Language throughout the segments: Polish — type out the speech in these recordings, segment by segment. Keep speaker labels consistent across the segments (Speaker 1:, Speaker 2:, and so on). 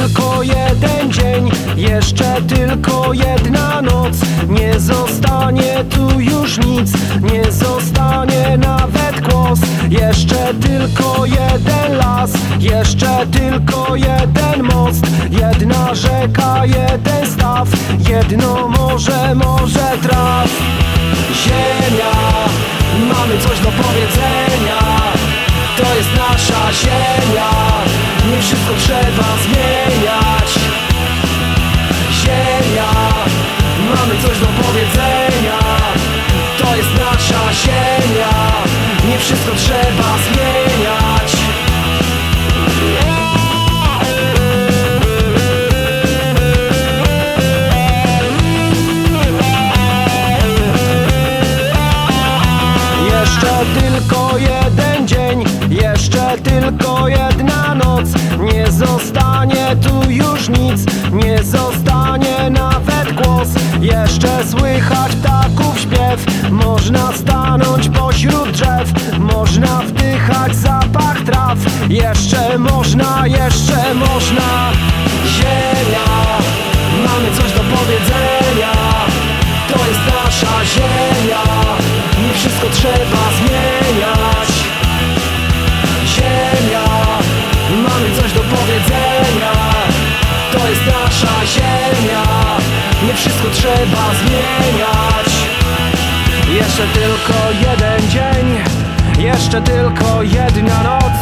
Speaker 1: tylko jeden dzień Jeszcze tylko jedna noc. Nie zostanie tu już nic Nie zostanie nawet głos. Jeszcze tylko jeden las Jeszcze tylko jeden most. Jedna rzeka, jeden staw Jedno morze, może traw. Ziemia Mamy coś do powiedzenia nasza ziemia. Nie wszystko trzeba zmieniać Jeszcze tylko jeden dzień, jeszcze tylko jedna noc. Nie zostanie tu już nic, nie zostanie nawet głos. Jeszcze słychać ptaków śpiew, można stanąć pośród drzew. Można wdychać zapach traw, jeszcze można, jeszcze można. Ziemia, trzeba zmieniać. Jeszcze tylko jeden dzień, jeszcze tylko jedna noc.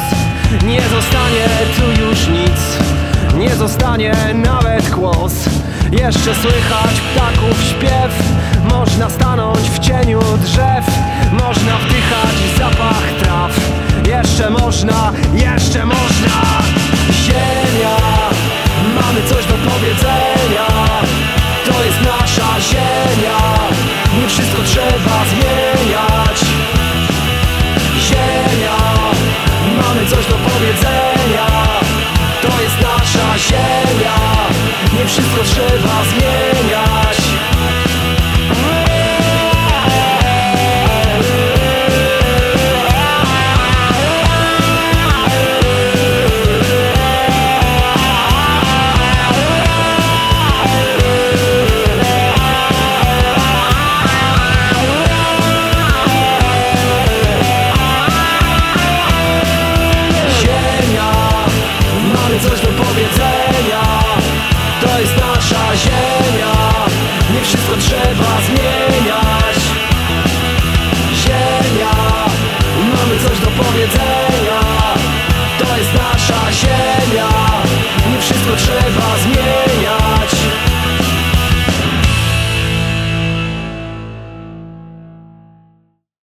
Speaker 1: Nie zostanie tu już nic, nie zostanie nawet głos. Jeszcze słychać ptaków śpiew, można stanąć w cieniu drzew Można wdychać nie wszystko coś do powiedzenia. To jest nasza ziemia, nie wszystko trzeba zmieniać